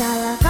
i Gala, Gala.